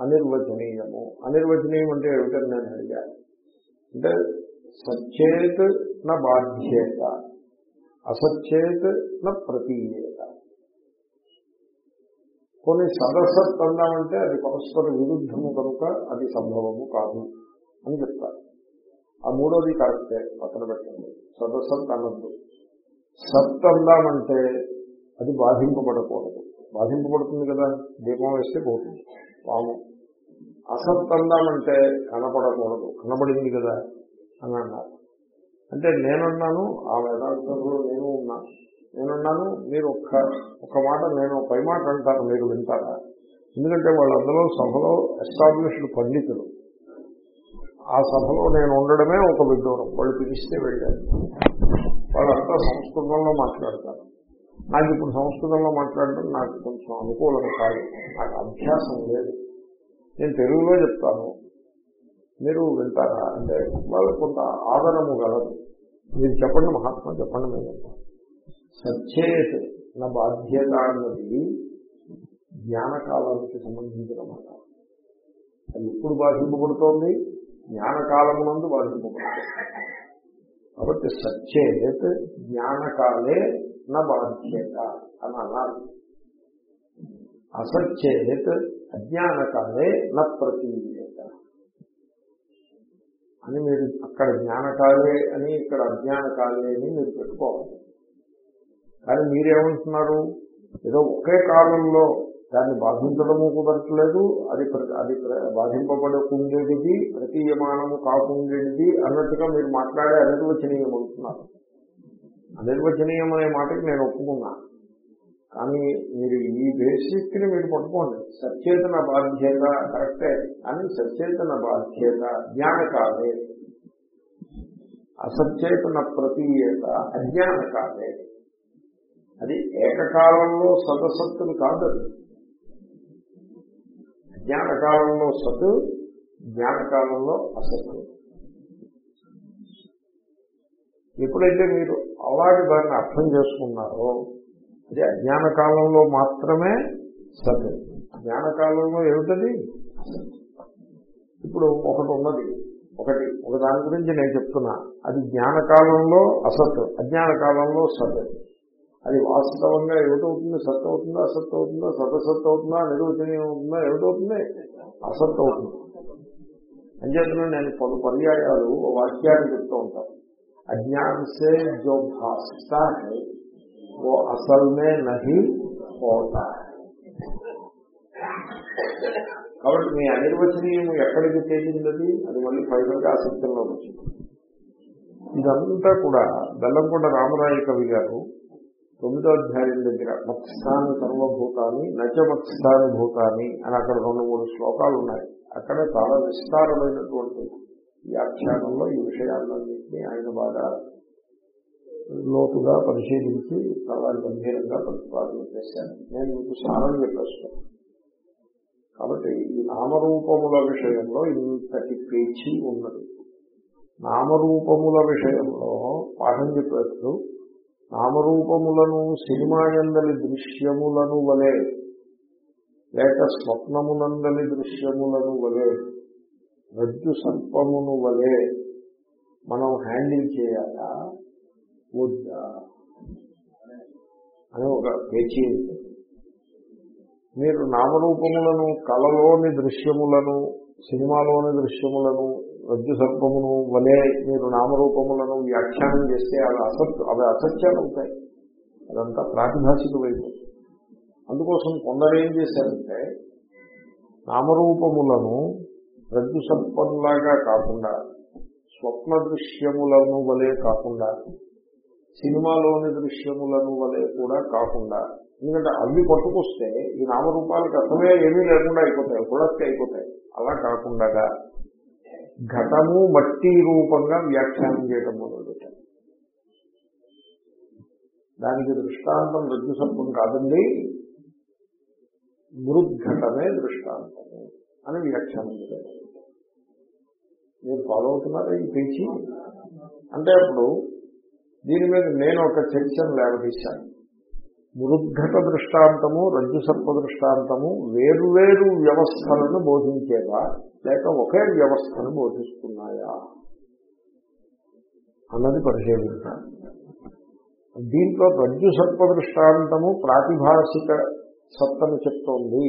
అనిర్వచనీయము. అనిర్వచనీయం అంటే ఏమిటని నేను అడిగాను. అంటే సచ్చేత్ నా బాధ్యత అసచ్చేత్ నా ప్రతీయత. కొన్ని సదసత్ అందామంటే అది పరస్పర విరుద్ధము కనుక అది సంభవము కాదు అని చెప్తారు. ఆ మూడోది కరెక్టే పక్కన పెట్టండి. సదసత్ అనద్దు సత్ అందామంటే అది బాధింపబడకూడదు. బాధింపబడుతుంది కదా దీపం వేస్తే పోతుంది. పాము అసత్ అందామంటే కనపడకూడదు. కనబడింది కదా అని అన్నారు. అంటే నేనున్నాను ఆ వేదాంతంలో నేను ఉన్నాను నేనున్నాను మీరు ఒక్క ఒక మాట నేను పై మాట అంటాను మీరు వింటారా? ఎందుకంటే వాళ్ళందరూ సభలో ఎస్టాబ్లిష్డ్ పండితులు. ఆ సభలో నేను ఉండడమే ఒక విడ్డూరం. వాళ్ళు పిలిస్తే వెళ్ళారు. వాళ్ళంతా సంస్కృతంలో మాట్లాడతారు. నాకు ఇప్పుడు సంస్కృతంలో మాట్లాడడం నాకు కొంచెం అనుకూలం కాదు. నాకు అభ్యాసం లేదు. నేను తెలుగులో చెప్తాను. మీరు వింటారా? అంటే వాళ్ళకు కొంత ఆదరము గలదు. మీరు చెప్పండి మహాత్మా చెప్పండి మేము సచ్చేత్ నా బాధ్యత అన్నది జ్ఞానకాలానికి సంబంధించిన మాట అది ఎప్పుడు బాధింపబడుతోంది జ్ఞానకాలమునందు బాధింపబడుతుంది కాబట్టి సచ్చేత్ జ్ఞానకాలే నా బాధ్యత అని అన్నారు. అసచ్చేత్ అజ్ఞానకాలే నా ప్రతీయత అని మీరు అక్కడ జ్ఞానకాలే అని ఇక్కడ అజ్ఞానకాలే అని మీరు పెట్టుకోవాలి. కానీ మీరేమంటున్నారు? ఏదో ఒకే కాలంలో దాన్ని బాధించడము కుదరట్లేదు అది అది ప్ర- బాధింపబడకుండేది ప్రతీయమానము కాకుండేది అన్నట్టుగా మీరు మాట్లాడే అనిర్వచనీయం అంటున్నారు అనిర్వచనీయం అనే మాటకి నేను ఒప్పుకున్నాను కానీ మీరు ఈ బేసిక్ని మీరు పట్టుకోండి. సచేతన బాధ్యత కరెక్టే అని సచేతన బాధ్యత జ్ఞానకాలే అసచేతన ప్రతీయత అజ్ఞానకాలే అది ఏకకాలంలో సదసత్తులు కాదు అది. జ్ఞానకాలంలో సత్ జ్ఞానకాలంలో అసత్తు. ఎప్పుడైతే మీరు అలాగే దాన్ని అర్థం చేసుకున్నారో అంటే అజ్ఞానకాలంలో మాత్రమే సత్ జ్ఞానకాలంలో ఏమిటది? ఇప్పుడు ఒకటి ఉన్నది ఒకటి ఒక దాని గురించి నేను చెప్తున్నా. అది జ్ఞానకాలంలో అసత్ అజ్ఞానకాలంలో సత్యం. అది వాస్తవంగా ఏమిటవుతుంది? సత్ అవుతుందా అసత్ అవుతుందా సతసత్ అవుతుందా నిర్వచనీయం అవుతుందా ఏమిటవుతుంది? అసత్ అవుతుంది అంచేతను నేను పలు పర్యాయాలు వాక్యాన్ని చెప్తూ ఉంటాను. అజ్ఞానసే జో భాష वो असल में नहीं होता है కాబట్టి మీ అనిర్వచనీయం ఎక్కడికి తేలిందది అది మళ్ళీ ఫైనల్ గా అసత్యంలోకి వచ్చింది ఇదంతా కూడా బెల్లంకొండ రామరాయ కవి గారు తొమ్మిదో అధ్యాయం దగ్గర మత్స్థాని సర్వభూతాన్ని నచ మత్స్థాని భూతాన్ని అని అక్కడ రెండు మూడు శ్లోకాలు ఉన్నాయి అక్కడ చాలా విస్తారమైనటువంటి వ్యాఖ్యానంలో ఈ విషయాలన్నింటినీ ఆయన బాగా లోతుగా పరిశీలించి చాలా గంభీరంగా ప్రతిపాదన చేశాను. నేను మీకు స్నానం చెప్పేస్తాను. కాబట్టి ఈ నామరూపముల విషయంలో ఇంతటి పేచి ఉన్నది. నామరూపముల విషయంలో పాఠం చెప్పేస్తూ నామరూపములను సినిమా ఎందలి దృశ్యములను వలె లేక స్వప్నమునందలి దృశ్యములను వలె రజ్జు సర్పమును వలె మనం హ్యాండిల్ చేయాలా? అని ఒక పేచీ మీరు నామరూపములను కళలోని దృశ్యములను సినిమాలోని దృశ్యములను రజ్జు సర్పమును వలె మీరు నామరూపములను వ్యాఖ్యానం చేస్తే అవి అసత్ అవి అసత్యాలు అవుతాయి అదంతా ప్రాతిభాషిక వైపు. అందుకోసం కొందరు ఏం చేశారంటే నామరూపములను రజ్జు సర్పంలాగా కాకుండా స్వప్న దృశ్యములను వలె కాకుండా సినిమాలోని దృశ్యములను వలె కూడా కాకుండా ఎందుకంటే అవి పట్టుకొస్తే ఈ నామరూపాలకు అసలే ఏమీ లేకుండా అయిపోతాయి ప్రొడక్ట్ అయిపోతాయి. అలా కాకుండా ఘటము మట్టి రూపంగా వ్యాఖ్యానం చేయడం మొదలుపెట్టారు. దానికి దృష్టాంతం రజ్జు సర్పం కాదండి. మృద్ఘటమే దృష్టాంతము అని వ్యాఖ్యానం చేయడం మీరు ఫాలో అవుతున్నారా ఈ పేచి అంటే అప్పుడు దీని మీద నేను ఒక చర్చను లేవదీశాను. మృద్ఘట దృష్టాంతము రజ్జు సర్ప దృష్టాంతము వేరువేరు వ్యవస్థలను బోధించేవా? లేక ఒకే వ్యవస్థను బోధిస్తున్నాయా? అన్నది పరిశీలించాలి దీంట్లో రజ్జు సర్ప దృష్టాంతము ప్రాతిభాషిక సత్తను చెప్తోంది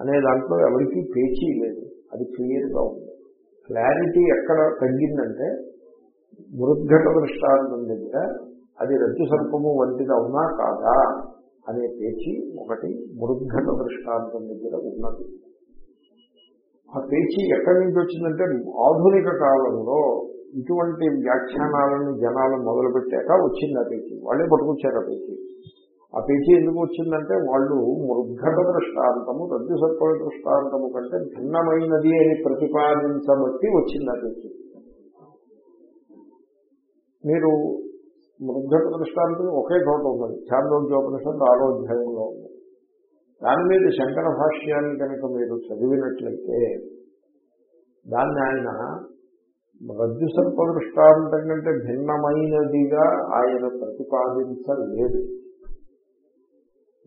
అనే దాంట్లో ఎవరికీ పేచీ లేదు. అది క్లియర్గా ఉంది. క్లారిటీ ఎక్కడ తగ్గిందంటే మృద్ఘట దృష్టాంతం దగ్గర అది రజ్జు సర్పము వంటిది అవునా కాదా అనే పేచి ఒకటి మృద్ఘట దృష్టాంతం దగ్గర ఉన్నది. ఆ పేచి ఎక్కడి నుంచి వచ్చిందంటే ఆధునిక కాలంలో ఇటువంటి వ్యాఖ్యానాలను జనాలు మొదలుపెట్టాక వచ్చింది ఆ పేచి. వాళ్ళే పట్టుకొచ్చారు ఆ పేచి. ఆ పేచి ఎందుకు వచ్చిందంటే వాళ్ళు మృద్ఘట దృష్టాంతము రద్దు సర్పల దృష్టాంతము కంటే భిన్నమైనది అని ప్రతిపాదించబట్టి వచ్చింది ఆ పేచి. మీరు మృద్ఘట దృష్టాంతం ఒకే చోట ఉన్నది చాంద్రోగ్యోపనిషత్తు ఆరో అధ్యాయంలో ఉంది. దాని మీద శంకర భాష్యాన్ని కనుక మీరు చదివినట్లయితే దాన్ని ఆయన రజ్జు సర్ప దృష్టాంతం కంటే భిన్నమైనదిగా ఆయన ప్రతిపాదించలేదు.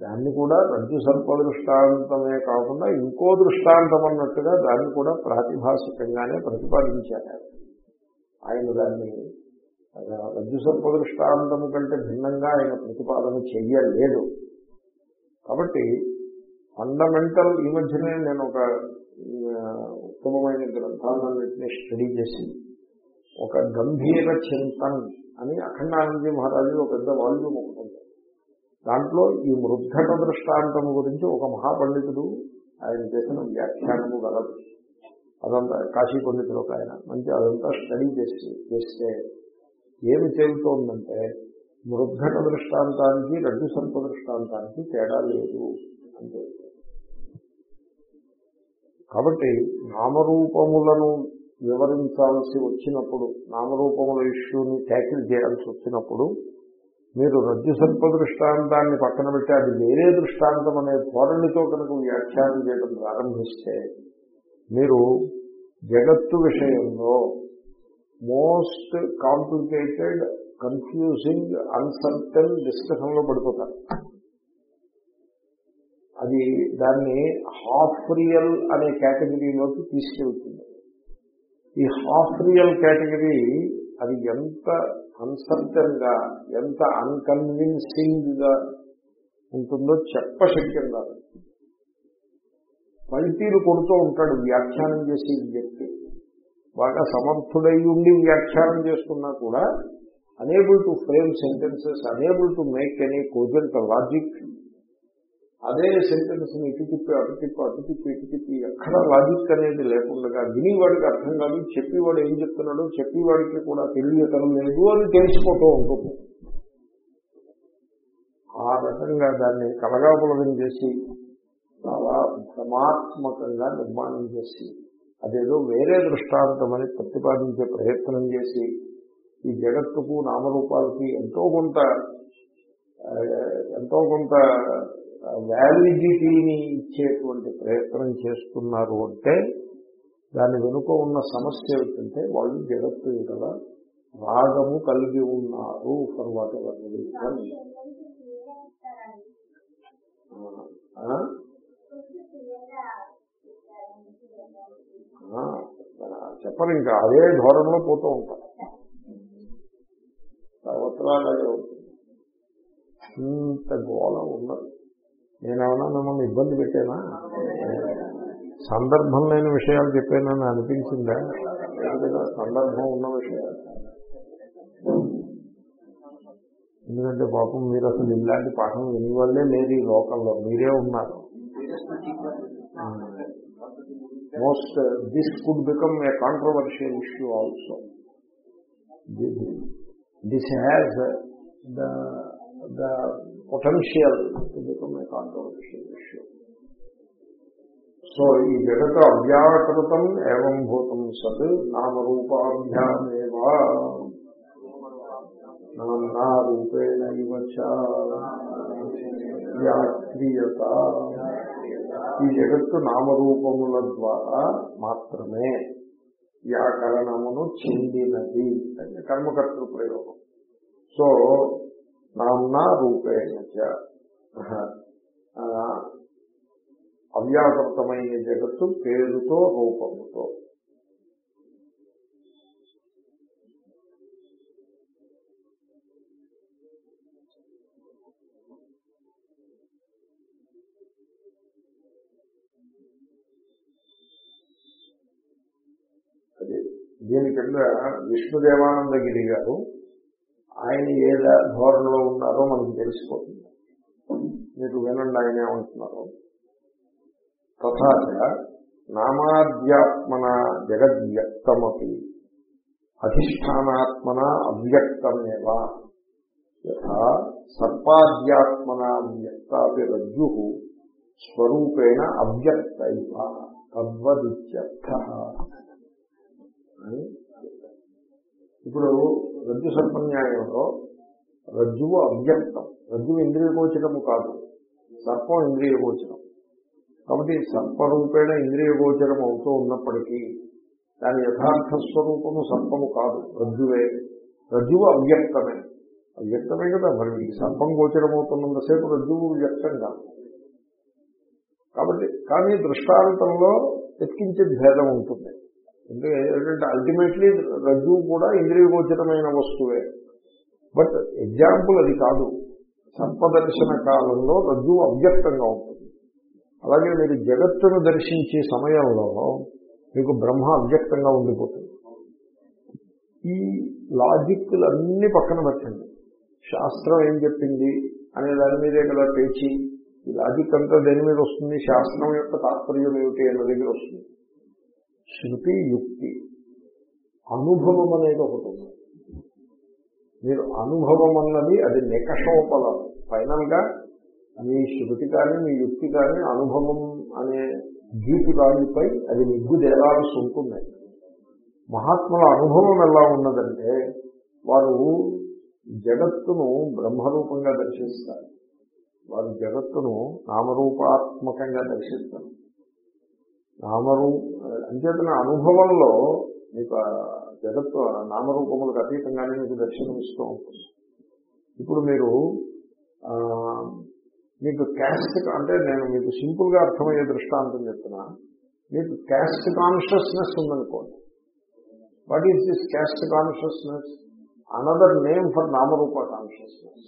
దాన్ని కూడా రజ్జు సర్ప దృష్టాంతమే కాకుండా ఇంకో దృష్టాంతం అన్నట్టుగా దాన్ని కూడా ప్రాతిభాషికంగానే ప్రతిపాదించారు. ఆయన దాన్ని రజ్జు సర్ప దృష్టాంతము కంటే భిన్నంగా ఆయన ప్రతిపాదన చెయ్యలేదు. కాబట్టి ఫండమెంటల్ ఈ మధ్యనే నేను ఒక ఉత్తమమైన గ్రంథాలన్నింటినీ స్టడీ చేసి ఒక గంభీర చింతన్ అని అఖండానందజీ మహారాజు ఒక పెద్ద వాల్యూమ్ ఒకటి దాంట్లో ఈ మృద్ధట దృష్టాంతం గురించి ఒక మహాపండితుడు ఆయన చేసిన వ్యాఖ్యానము గలదు. అదంతా కాశీ పండితుడు ఒక ఆయన. మంచి అదంతా స్టడీ చేసి చేస్తే ఏమి తేలుతోందంటే మృద్ఘట దృష్టాంతానికి రడ్డు సర్ప దృష్టాంతానికి తేడా లేదు అంటే కాబట్టి నామరూపములను వివరించాల్సి వచ్చినప్పుడు నామరూపముల ఇష్యూని ట్యాకిల్ చేయాల్సి వచ్చినప్పుడు మీరు రజ్జు సర్ప దృష్టాంతాన్ని పక్కన పెట్టి అది వేరే దృష్టాంతం అనే ధోరణితో కనుక వ్యాఖ్యానం చేయడం ప్రారంభిస్తే మీరు జగత్తు విషయంలో మోస్ట్ కాంప్లికేటెడ్ కన్ఫ్యూజింగ్ అన్సర్టన్ డిస్కషన్లో పడిపోతారు. అది దాన్ని హాఫ్ రియల్ అనే కేటగిరీలోకి తీసుకెళ్తుంది. ఈ హాఫ్ రియల్ కేటగిరీ అది ఎంత అన్సర్టన్గా ఎంత అన్కన్విన్సింగ్గా ఉంటుందో చెప్పశక్యం కాదు. పల్టీలు కొడుతూ ఉంటాడు వ్యాఖ్యానం చేసే వ్యక్తి. బాగా సమర్థుడై ఉండి వ్యాఖ్యానం చేసుకున్నా కూడా unable to frame sentences unable to make any cogent logic అదే సెంటెన్స్ని ఇటు తిప్పి అటు తిప్పి అటు తిప్పి ఇటు తిప్పి ఎక్కడ లాజిక్ అనేది లేకుండా వినివాడికి అర్థం కాదు చెప్పేవాడు ఏం చెప్తున్నాడో చెప్పేవాడికి కూడా తెలియటం లేదు అని తెలిసిపోతూ ఉంటుంది. ఆ రకంగా దాన్ని కలగాపులగం చేసి చాలా భ్రమాత్మకంగా నిర్మాణం చేసి అదేదో వేరే దృష్టాంతమని ప్రతిపాదించే ప్రయత్నం చేసి ఈ జగత్తుకు నామరూపాలకి ఎంతో కొంత ఎంతో కొంత వ్యాలిడిటీని ఇచ్చేటువంటి ప్రయత్నం చేస్తున్నారు అంటే దాని వెనుక ఉన్న సమస్య ఏమిటంటే వాళ్ళు జగత్తు కదా రాగము కలిగి ఉన్నారు ఫర్ వాట్ ఎవర్ చెప్పరు ఇంకా. అదే ధోరణిలో పోతూ ఉంటారు సర్వత్రా ఇంత గోళ ఉండదు నేనేమన్నా మిమ్మల్ని ఇబ్బంది పెట్టానా? సందర్భం లేని విషయాలు చెప్పానని అనిపించిందా? సందర్భం ఉన్న విషయాలు. ఎందుకంటే పాపం మీరు అసలు ఇలాంటి పాఠం విని వాళ్ళే లేదు ఈ లోకంలో. మీరే ఉన్నారు. Most this could become a controversial issue also this has the the potential to become a controversial issue so ఈ జగత అవ్యాకృతం ఏవం భూతం సత్ నామరూపాభ్యామేవా నామ్నా రూపేణ వ్యాక్రియత ఈ జగత్తు నామరూపముల ద్వారా మాత్రమే వ్యాకరణమును చెందినది అంటే కర్మకర్తృ ప్రయోగం. సో నామ్నా రూపేణ అవ్యాకృతమైన జగత్తు పేరుతో రూపముతో. దీని కింద విష్ణుదేవానందగిరి గారు ఆయన ఏ ధోరణిలో ఉన్నారో మనకు తెలిసిపోతుంది. మీరు వినండి ఆయన ఏమంటున్నారు. తథాచ నామాధ్యాత్మన జగద్వ్యక్తమపి అధిష్టానాత్మన అవ్యక్తమేవా. యథా సర్పాద్యాత్మన వ్యక్తాపి రజ్జు స్వరూపేణ అవ్యక్త తద్వదిత్యర్థ. అని ఇప్పుడు రజ్జు సర్పన్యాయంలో రజ్జువు అవ్యక్తం. రజ్జువు ఇంద్రియగోచరము కాదు. సర్పం ఇంద్రియగోచరం కాబట్టి సర్పరూపేణ ఇంద్రియగోచరం అవుతూ ఉన్నప్పటికీ దాని యథార్థ స్వరూపము సర్పము కాదు. రజ్జువే. రజ్జువు అవ్యక్తమే. అవ్యక్తమే కదా మరి. ఈ సర్పం గోచరం అవుతున్నంతసేపు రజ్జువు వ్యక్తం కాదు. కాబట్టి కానీ దృష్టాంతంలో ఎత్కించే భేదం ఉంటుంది. ఎందుకంటే ఏంటంటే అల్టిమేట్లీ రజ్జువు కూడా ఇంద్రియగోచరమైన వస్తువే. బట్ ఎగ్జాంపుల్ అది కాదు. సర్పదర్శన కాలంలో రజ్జువు అవ్యక్తంగా ఉంటుంది. అలాగే మీరు జగత్తును దర్శించే సమయంలో మీకు బ్రహ్మ అవ్యక్తంగా ఉండిపోతుంది. ఈ లాజిక్లన్నీ పక్కన పెట్టండి. శాస్త్రం ఏం చెప్పింది అనే దాని మీదే కదా పేచి. ఈ లాజిక్ అంతా దేని మీద వస్తుంది? శాస్త్రం యొక్క తాత్పర్యం ఏమిటి అన్న దగ్గర వస్తుంది. శృతి యుక్తి. అనుభవం అనేది ఒకటి ఉంది. మీరు అనుభవం అన్నది అది నికషోపలం. ఫైనల్గా మీ శృతి కానీ మీ యుక్తి కానీ అనుభవం అనే గీతి అది నిగ్గు దేరాల్సి ఉంటుంది. మహాత్ముల అనుభవం ఎలా ఉన్నదంటే వారు జగత్తును బ్రహ్మరూపంగా దర్శిస్తారు. వారు జగత్తును నామరూపాత్మకంగా దర్శిస్తారు. నామరూ అంచేతన అనుభవంలో మీకు ఆ జగత్తు నామరూపములకు అతీతంగానే మీకు దర్శనమిస్తూ ఉంటుంది. ఇప్పుడు మీరు మీకు క్యాస్ట్ అంటే నేను మీకు సింపుల్గా అర్థమయ్యే దృష్టాంతం చెప్తున్నా. మీకు క్యాస్ట్ కాన్షియస్నెస్ ఉందనుకోండి. What is this caste consciousness? Another name for నామరూప కాన్షియస్నెస్.